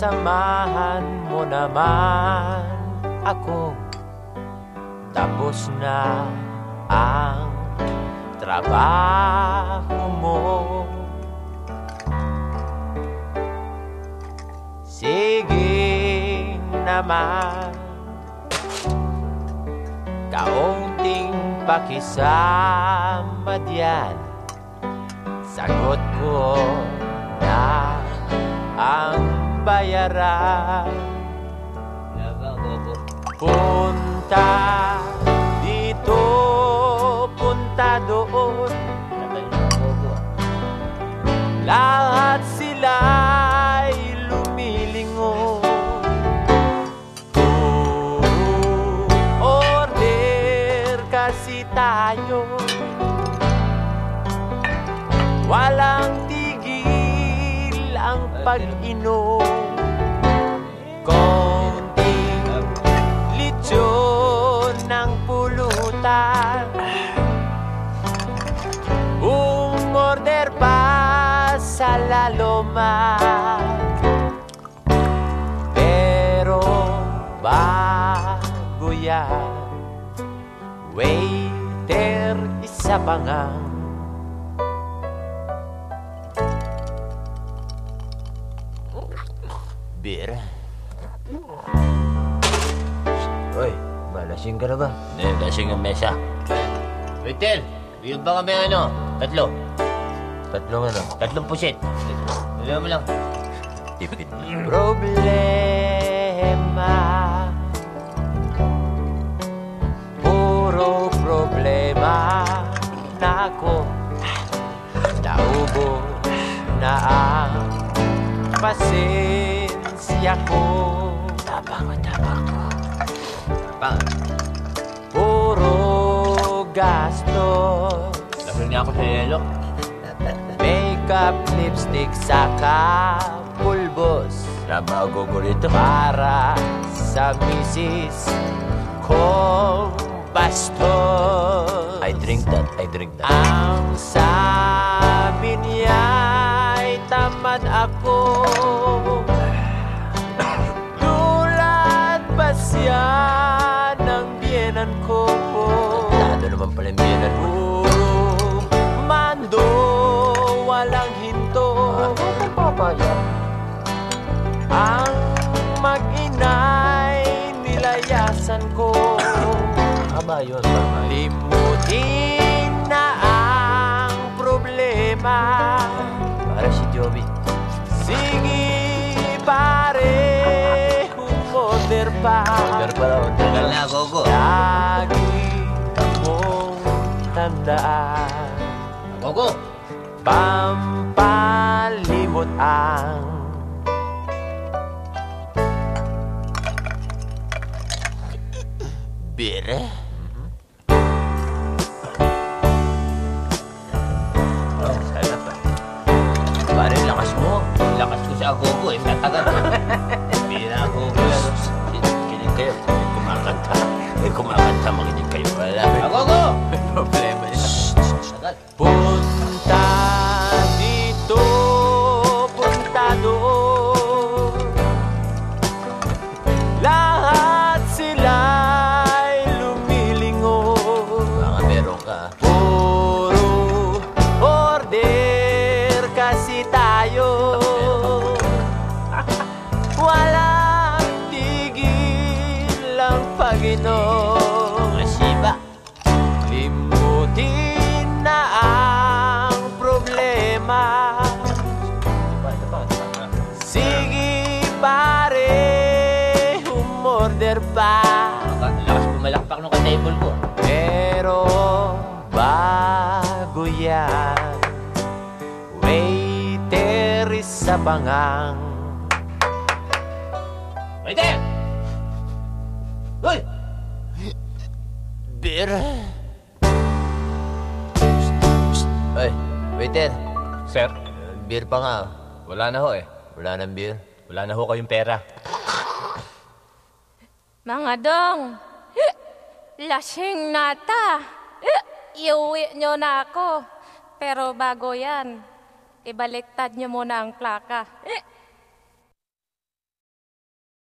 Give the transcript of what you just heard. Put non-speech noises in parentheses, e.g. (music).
samahan mo naman ako. Tapos na ang trabaho mo. Sige naman. Kaunting pakisama diyan Sagot ko na ang bayaran Punta dito, punta doon. Lahat sila'y lumilingon. Puro order kasi tayo. Walang tigil ang pag-inom. Konting litsyon ng pulutan. Umorder pa sa laloman. Pero bago yan Waiter, isa pa ngang Beer. Oy, malasing ka na ba? Hindi, kasing ang mesa. Waiter, bigyan ba kami ano? Tatlo. Tatlong ano? Tatlong pusit. Alam mo lang. Tipid. Problema. Puro problema na ako. Naubo na ang pasensya ko. Tapang, tapang ko. Tapang. Puro gastos. Lasal niya ako sa yelo. Makeup, lipstick, saka pulbos. Nabago ko rito. para sa misis kong bastos. I drink that, I drink that. Ang sabi niya ay tamad ako. Biyenan ko? Tado naman pala yung biyanan mo. Mando, walang hinto. Ang mag-inay nilayasan ko Aba, yun. Tama. Limutin na ang problema Para si Joby. Umorder pa Order pala, order ka na, Gogo. Lagi mong tandaan Gogo! Pampalimot ang Beer? Oh, sana pa. Pare, lakas mo. Lakas ko sa agogo eh. Tatagal. 해요. 그만 같아. 그만 같아 먹으니까 이거야. 아고고. (laughs) ang Panginoon Mga siba. Limutin na ang problema Sige pare, umorder pa Lakas pumalakpak nung ka-table ko. Pero bago yan Waiter sa bangang Waiter! Uy! Beer Ay, waiter. Sir, Beer pa nga. wala na ho eh. Wala nang beer. Wala na ho kayong pera. Mga dong, lasing nata. Iuwi nyo na ako. Pero bago yan, ibaliktad nyo muna ang plaka.